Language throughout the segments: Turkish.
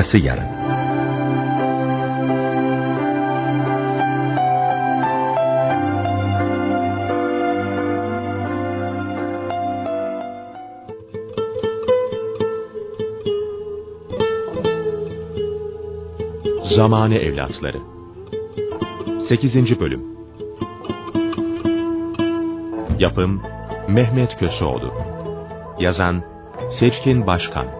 Arkası yarın. Zamane Evlatları 8. Bölüm Yapım Mehmet Köseoğlu Yazan Seçkin Başkan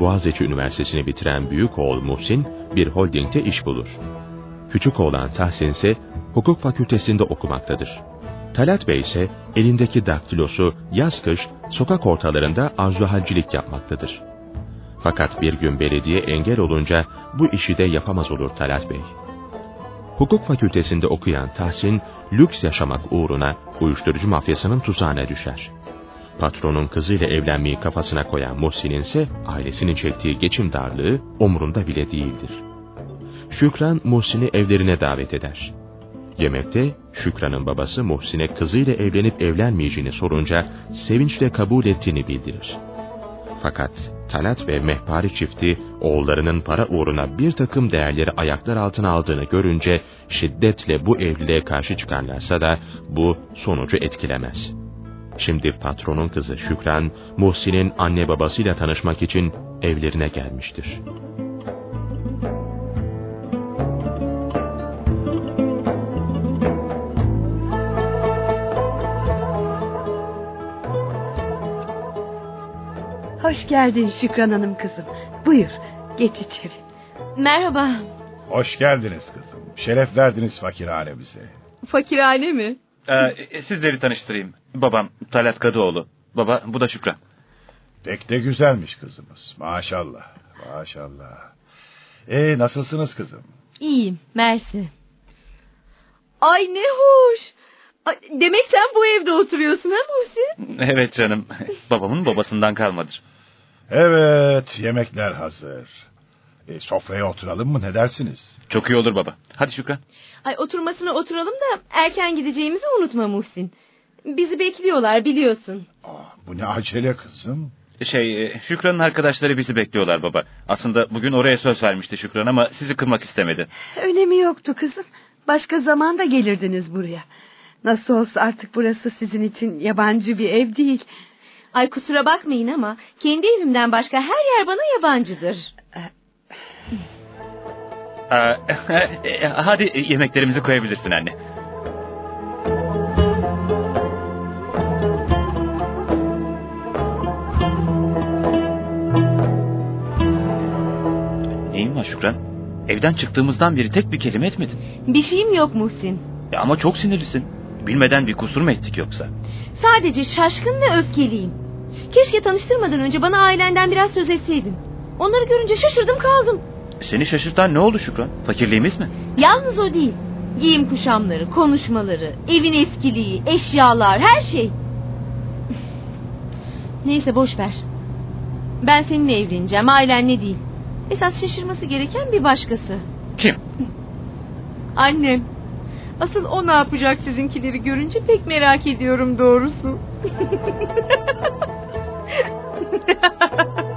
Boğaziçi Üniversitesi'ni bitiren büyük oğul Muhsin bir holdingde iş bulur. Küçük oğlan Tahsin ise hukuk fakültesinde okumaktadır. Talat Bey ise elindeki daktilosu yaz kış sokak ortalarında arzuhalcilik yapmaktadır. Fakat bir gün belediye engel olunca bu işi de yapamaz olur Talat Bey. Hukuk fakültesinde okuyan Tahsin, lüks yaşamak uğruna uyuşturucu mafyasının tuzağına düşer. Patronun kızıyla evlenmeyi kafasına koyan Muhsin'in ise ailesinin çektiği geçim darlığı umurunda bile değildir. Şükran Muhsin'i evlerine davet eder. Yemekte Şükran'ın babası Muhsin'e kızıyla evlenip evlenmeyeceğini sorunca sevinçle kabul ettiğini bildirir. Fakat Talat ve Mehpari çifti oğullarının para uğruna bir takım değerleri ayaklar altına aldığını görünce şiddetle bu evliliğe karşı çıkarlarsa da bu sonucu etkilemez. Şimdi patronun kızı Şükran, Muhsin'in anne babasıyla tanışmak için evlerine gelmiştir. Hoş geldin Şükran Hanım kızım. Buyur geç içeri. Merhaba. Hoş geldiniz kızım. Şeref verdiniz fakirhanemize. Fakirhane mi? Ee, sizleri tanıştırayım. Babam Talat Kadıoğlu. Baba bu da Şükran. Pek de güzelmiş kızımız. Maşallah. Maşallah. E nasılsınız kızım? İyiyim mersi. Ay ne hoş. Ay, demek sen bu evde oturuyorsun ha Muhsin? Evet canım. Babamın babasından kalmadır. Evet yemekler hazır. E, sofraya oturalım mı ne dersiniz? Çok iyi olur baba. Hadi Şükran. Ay oturmasına oturalım da erken gideceğimizi unutma Muhsin. Bizi bekliyorlar biliyorsun. Aa, bu ne acele kızım. Şey e, Şükran'ın arkadaşları bizi bekliyorlar baba. Aslında bugün oraya söz vermişti Şükran ama sizi kırmak istemedi. Önemi yoktu kızım. Başka zaman da gelirdiniz buraya. Nasıl olsa artık burası sizin için yabancı bir ev değil. Ay kusura bakmayın ama kendi evimden başka her yer bana yabancıdır. Aa, e, hadi yemeklerimizi koyabilirsin anne. Neyin var Şükran? Evden çıktığımızdan beri tek bir kelime etmedin. Bir şeyim yok Muhsin. Ya ama çok sinirlisin. Bilmeden bir kusur mu ettik yoksa? Sadece şaşkın ve öfkeliyim. Keşke tanıştırmadan önce bana ailenden biraz söz etseydin. Onları görünce şaşırdım kaldım. Seni şaşırtan ne oldu Şükran? Fakirliğimiz mi? Yalnız o değil. Giyim kuşamları, konuşmaları, evin eskiliği, eşyalar, her şey. Neyse boş ver. Ben seninle evleneceğim, ailenle değil. Esas şaşırması gereken bir başkası. Kim? Annem. Asıl o ne yapacak sizinkileri görünce pek merak ediyorum doğrusu.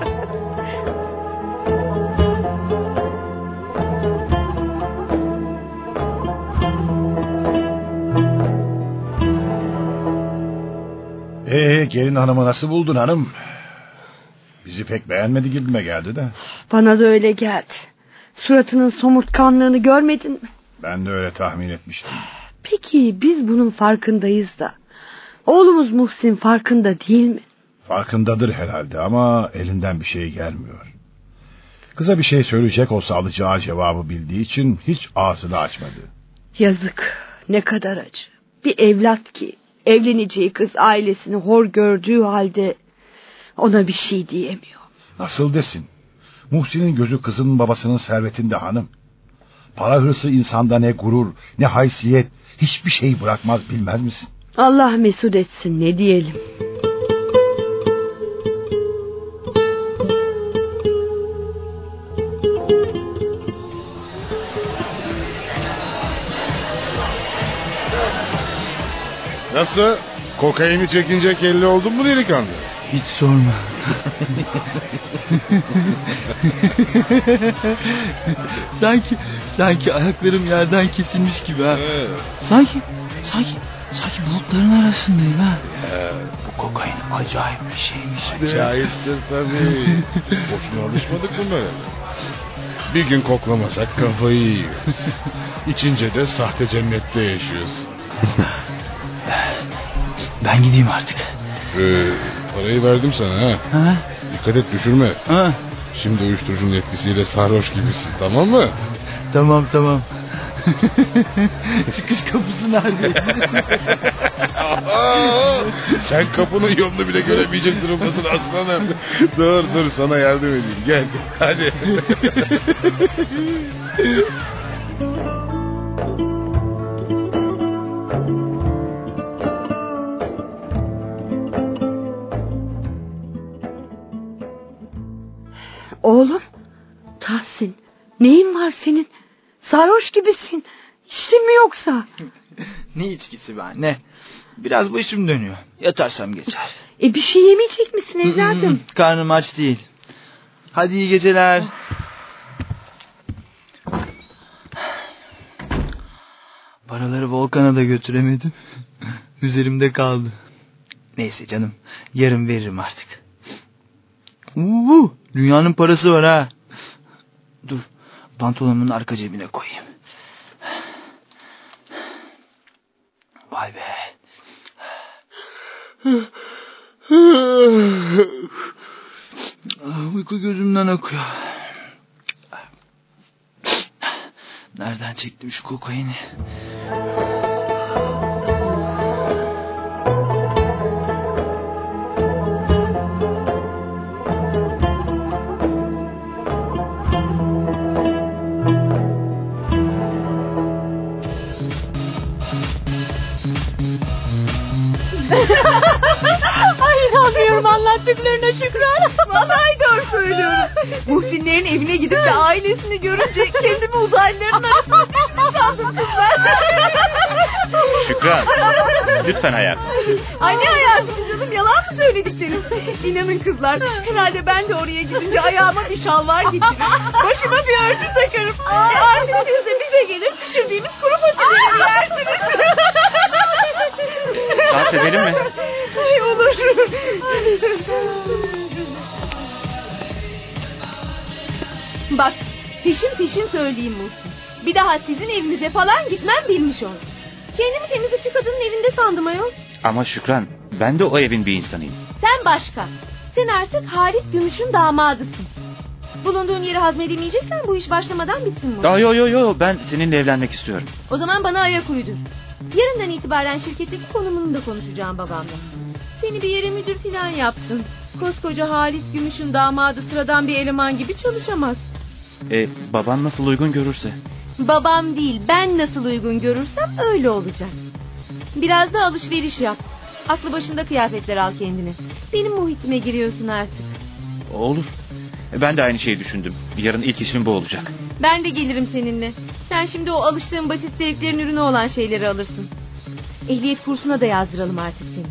Ee gelin hanımı nasıl buldun hanım? Bizi pek beğenmedi gibime geldi de. Bana da öyle geldi. Suratının somurtkanlığını görmedin mi? Ben de öyle tahmin etmiştim. Peki biz bunun farkındayız da. Oğlumuz Muhsin farkında değil mi? Farkındadır herhalde ama elinden bir şey gelmiyor. Kıza bir şey söyleyecek olsa alacağı cevabı bildiği için hiç ağzını açmadı. Yazık. Ne kadar acı. Bir evlat ki evleneceği kız ailesini hor gördüğü halde ona bir şey diyemiyor. Nasıl desin? Muhsin'in gözü kızının babasının servetinde hanım. Para hırsı insanda ne gurur, ne haysiyet, hiçbir şey bırakmaz bilmez misin? Allah mesut etsin ne diyelim. Nasıl? Kokaini çekince kelli oldun mu delikanlı? Hiç sorma. sanki sanki ayaklarım yerden kesilmiş gibi ha. Ee, Sanki sanki sanki bulutların arasındayım ha. Bu kokain acayip bir şeymiş. Acayiptir tabii. Boşuna alışmadık bunlara. Bir gün koklamasak kafayı yiyoruz. İçince de sahte cennette yaşıyorsun. Ben gideyim artık. Ee, parayı verdim sana ha. Ha? Dikkat et düşürme. Ha? Şimdi uyuşturucunun etkisiyle sarhoş gibisin tamam mı? Tamam tamam. Çıkış kapısı nerede? Sen kapının yolunu bile göremeyecek durumdasın aslanım. dur dur sana yardım edeyim gel hadi. Oğlum Tahsin neyin var senin? Sarhoş gibisin. İçtin mi yoksa? ne içkisi be anne? Biraz başım dönüyor. Yatarsam geçer. E bir şey yemeyecek misin evladım? Hmm, Karnım aç değil. Hadi iyi geceler. Paraları Volkan'a da götüremedim. Üzerimde kaldı. Neyse canım. Yarın veririm artık. Uuu, dünyanın parası var ha. Dur. Pantolonumun arka cebine koyayım. Vay be. Ah, Uyku gözümden akıyor. Nereden çektim şu kokaini? Muhsinlerin evine gidip de ailesini görünce kendimi uzaylıların arasına düşmüş sandım kızlar. Şükran. Lütfen hayatım. Ay ne hayatım canım yalan mı söylediklerim? İnanın kızlar herhalde ben de oraya gidince ayağıma bir şalvar geçirir. Başıma bir örtü takarım. E artık siz de bize gelir pişirdiğimiz kuru fasulyeleri yersiniz. Dans edelim mi? Peşin peşin söyleyeyim Muhsin. Bir daha sizin evinize falan gitmem bilmiş ol. Kendimi temizlikçi kadının evinde sandım ayol. Ama Şükran ben de o evin bir insanıyım. Sen başka. Sen artık Halit Gümüş'ün damadısın. Bulunduğun yeri hazmedemeyeceksen bu iş başlamadan bitsin Muhsin. Yo yo yo ben seninle evlenmek istiyorum. O zaman bana ayak uydur. Yarından itibaren şirketteki konumunu da konuşacağım babamla. Seni bir yere müdür falan yapsın. Koskoca Halit Gümüş'ün damadı sıradan bir eleman gibi çalışamaz. E, baban nasıl uygun görürse. Babam değil ben nasıl uygun görürsem öyle olacak. Biraz da alışveriş yap. Aklı başında kıyafetler al kendine. Benim muhitime giriyorsun artık. Olur. E, Ben de aynı şeyi düşündüm. Yarın ilk işim bu olacak. Ben de gelirim seninle. Sen şimdi o alıştığın basit zevklerin ürünü olan şeyleri alırsın. Ehliyet kursuna da yazdıralım artık seni.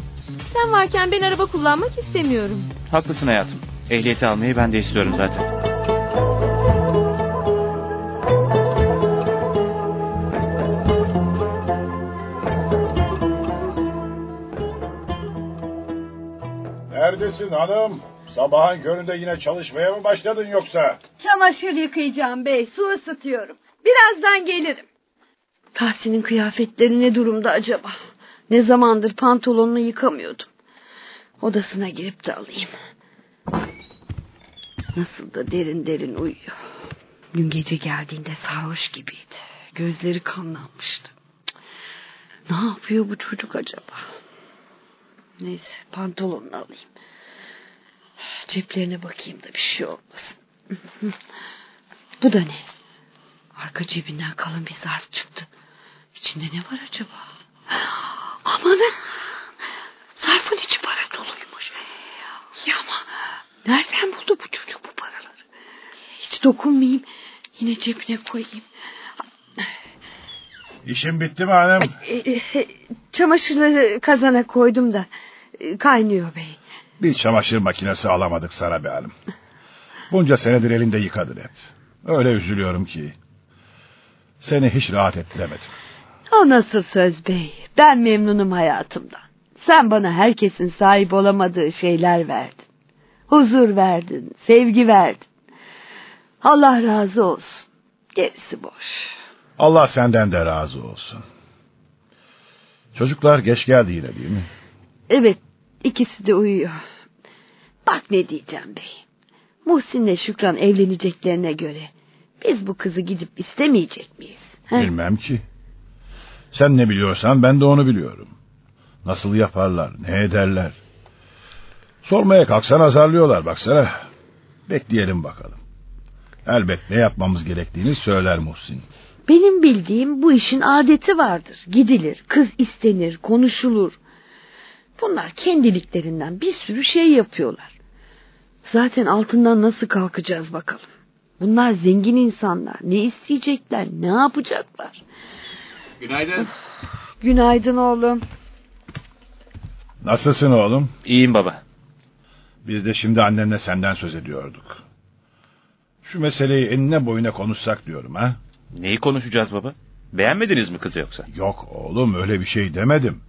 Sen varken ben araba kullanmak istemiyorum. Haklısın hayatım. Ehliyeti almayı ben de istiyorum zaten. Neredesin hanım? Sabahın köründe yine çalışmaya mı başladın yoksa? Çamaşır yıkayacağım bey. Su ısıtıyorum. Birazdan gelirim. Tahsin'in kıyafetleri ne durumda acaba? Ne zamandır pantolonunu yıkamıyordum. Odasına girip de alayım. Nasıl da derin derin uyuyor. Dün gece geldiğinde sarhoş gibiydi. Gözleri kanlanmıştı. Ne yapıyor bu çocuk acaba? Neyse pantolonunu alayım. Ceplerine bakayım da bir şey olmasın. Bu da ne? Arka cebinden kalın bir zarf çıktı. İçinde ne var acaba? Amanın! Zarfın içi para doluymuş. Ya ama nereden buldu bu çocuk bu paraları? Hiç dokunmayayım. Yine cebine koyayım. İşin bitti mi hanım? E, e, Çamaşırları kazana koydum da kaynıyor bey. Bir çamaşır makinesi alamadık sana be hanım. Bunca senedir elinde yıkadın hep. Öyle üzülüyorum ki. Seni hiç rahat ettiremedim. O nasıl söz bey? Ben memnunum hayatımdan. Sen bana herkesin sahip olamadığı şeyler verdin. Huzur verdin, sevgi verdin. Allah razı olsun. Gerisi boş. Allah senden de razı olsun. Çocuklar geç geldi yine değil mi? Evet, ikisi de uyuyor. Bak ne diyeceğim bey. Muhsin'le Şükran evleneceklerine göre biz bu kızı gidip istemeyecek miyiz? He? Bilmem ki. Sen ne biliyorsan ben de onu biliyorum. Nasıl yaparlar, ne ederler. Sormaya kalksan azarlıyorlar baksana. Bekleyelim bakalım. Elbet ne yapmamız gerektiğini söyler Muhsin. Benim bildiğim bu işin adeti vardır. Gidilir, kız istenir, konuşulur. Bunlar kendiliklerinden bir sürü şey yapıyorlar. Zaten altından nasıl kalkacağız bakalım. Bunlar zengin insanlar. Ne isteyecekler, ne yapacaklar? Günaydın. Günaydın oğlum. Nasılsın oğlum? İyiyim baba. Biz de şimdi annenle senden söz ediyorduk. Şu meseleyi enine boyuna konuşsak diyorum ha. Neyi konuşacağız baba? Beğenmediniz mi kızı yoksa? Yok oğlum öyle bir şey demedim.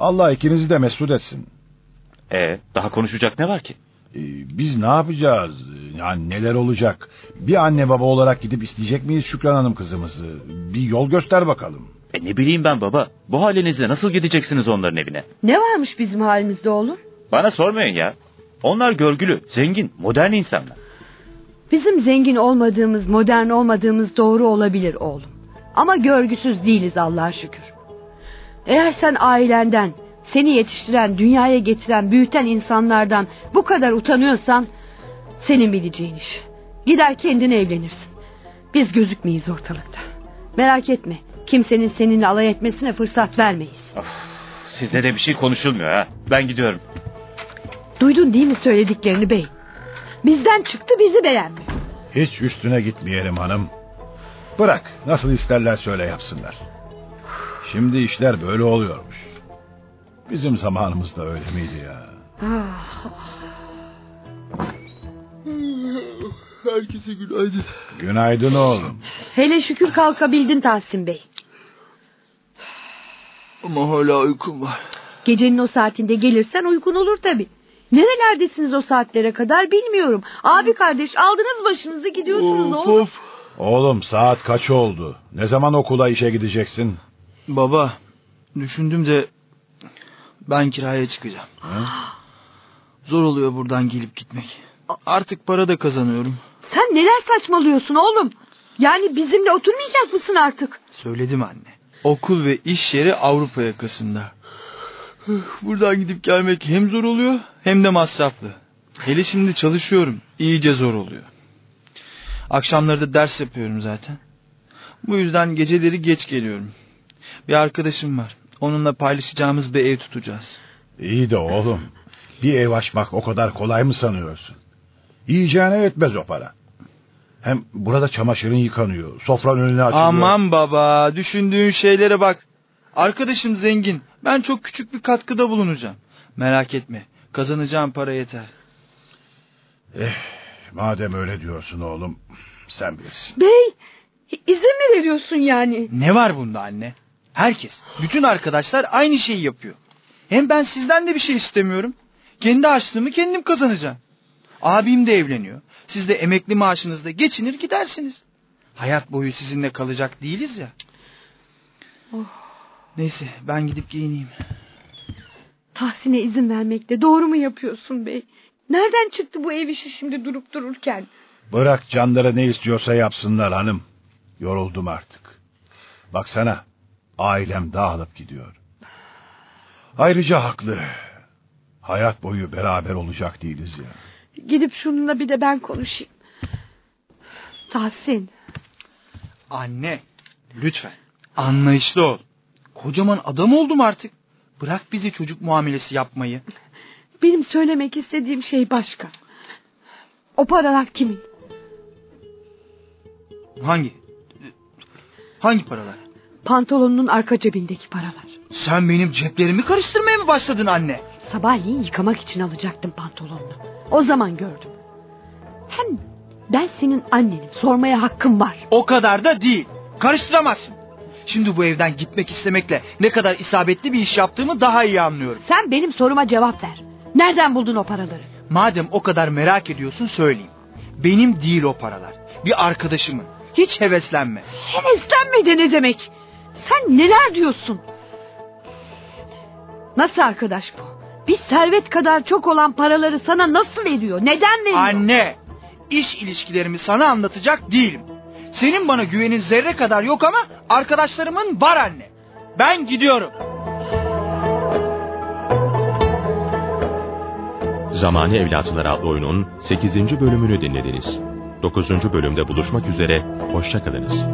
Allah ikinizi de mesut etsin. Ee, daha konuşacak ne var ki? Ee, biz ne yapacağız? Yani neler olacak? Bir anne baba olarak gidip isteyecek miyiz Şükran Hanım kızımızı? Bir yol göster bakalım. E ne bileyim ben baba. Bu halinizle nasıl gideceksiniz onların evine? Ne varmış bizim halimizde oğlum? Bana sormayın ya. Onlar görgülü, zengin, modern insanlar. Bizim zengin olmadığımız, modern olmadığımız doğru olabilir oğlum. Ama görgüsüz değiliz Allah'a şükür. Eğer sen ailenden, seni yetiştiren, dünyaya getiren, büyüten insanlardan bu kadar utanıyorsan... ...senin bileceğin iş. Gider kendin evlenirsin. Biz gözükmeyiz ortalıkta. Merak etme. Kimsenin seninle alay etmesine fırsat vermeyiz. Sizle de bir şey konuşulmuyor ha. Ben gidiyorum. Duydun değil mi söylediklerini bey? Bizden çıktı bizi beğenmiyor. Hiç üstüne gitmeyelim hanım. Bırak nasıl isterler söyle yapsınlar. Şimdi işler böyle oluyormuş. Bizim zamanımızda öyle miydi ya? Ah, Herkese günaydın. Günaydın oğlum. hele şükür kalkabildin Tahsin Bey. Ama hala uykum var. Gecenin o saatinde gelirsen uygun olur tabii. Nerelerdesiniz o saatlere kadar bilmiyorum. Abi kardeş aldınız başınızı gidiyorsunuz Of oğlum. of. Oğlum saat kaç oldu? Ne zaman okula işe gideceksin? Baba düşündüm de ben kiraya çıkacağım. Zor oluyor buradan gelip gitmek. Artık para da kazanıyorum. Sen neler saçmalıyorsun oğlum? Yani bizimle oturmayacak mısın artık? Söyledim anne. Okul ve iş yeri Avrupa yakasında. Buradan gidip gelmek hem zor oluyor hem de masraflı. Hele şimdi çalışıyorum. İyice zor oluyor. Akşamları da ders yapıyorum zaten. Bu yüzden geceleri geç geliyorum. Bir arkadaşım var. Onunla paylaşacağımız bir ev tutacağız. İyi de oğlum. Bir ev açmak o kadar kolay mı sanıyorsun? Yiyeceğine yetmez o para. Hem burada çamaşırın yıkanıyor. Sofran önüne açılıyor. Aman baba düşündüğün şeylere bak. Arkadaşım zengin. Ben çok küçük bir katkıda bulunacağım. Merak etme. Kazanacağım para yeter. Madem öyle diyorsun oğlum. Sen bilirsin. Bey izin mi veriyorsun yani? Ne var bunda anne? Herkes, bütün arkadaşlar aynı şeyi yapıyor. Hem ben sizden de bir şey istemiyorum. Kendi harçlığımı kendim kazanacağım. Abim de evleniyor. Siz de emekli maaşınızla geçinir gidersiniz. Hayat boyu sizinle kalacak değiliz ya. Neyse ben gidip giyineyim. Tahsin'e izin vermekte doğru mu yapıyorsun bey? Nereden çıktı bu ev işi şimdi durup dururken? Bırak canları ne istiyorsa yapsınlar hanım. Yoruldum artık. Baksana. Ailem dağılıp gidiyor. Ayrıca haklı. Hayat boyu beraber olacak değiliz ya. Gidip şununla bir de ben konuşayım. Tahsin. Anne lütfen anlayışlı ol. Kocaman adam oldum artık. Bırak bizi çocuk muamelesi yapmayı. Benim söylemek istediğim şey başka. O paralar kimin? Hangi? Hangi paralar? Pantolonunun arka cebindeki paralar. Sen benim ceplerimi karıştırmaya mı başladın anne? Sabahleyin yıkamak için alacaktım pantolonunu. O zaman gördüm. Hem ben senin annenim. Sormaya hakkım var. O kadar da değil. Karıştıramazsın. Şimdi bu evden gitmek istemekle ne kadar isabetli bir iş yaptığımı daha iyi anlıyorum. Sen benim soruma cevap ver. Nereden buldun o paraları? Madem o kadar merak ediyorsun söyleyeyim. Benim değil o paralar. Bir arkadaşımın. Hiç heveslenme. Heveslenme de ne demek? Sen neler diyorsun? Nasıl arkadaş bu? Bir servet kadar çok olan paraları sana nasıl veriyor? Neden veriyor? Anne, iş ilişkilerimi sana anlatacak değilim. Senin bana güvenin zerre kadar yok ama arkadaşlarımın var anne. Ben gidiyorum. Zamani Evlatlar adlı oyunun 8. bölümünü dinlediniz. 9. bölümde buluşmak üzere, hoşçakalınız.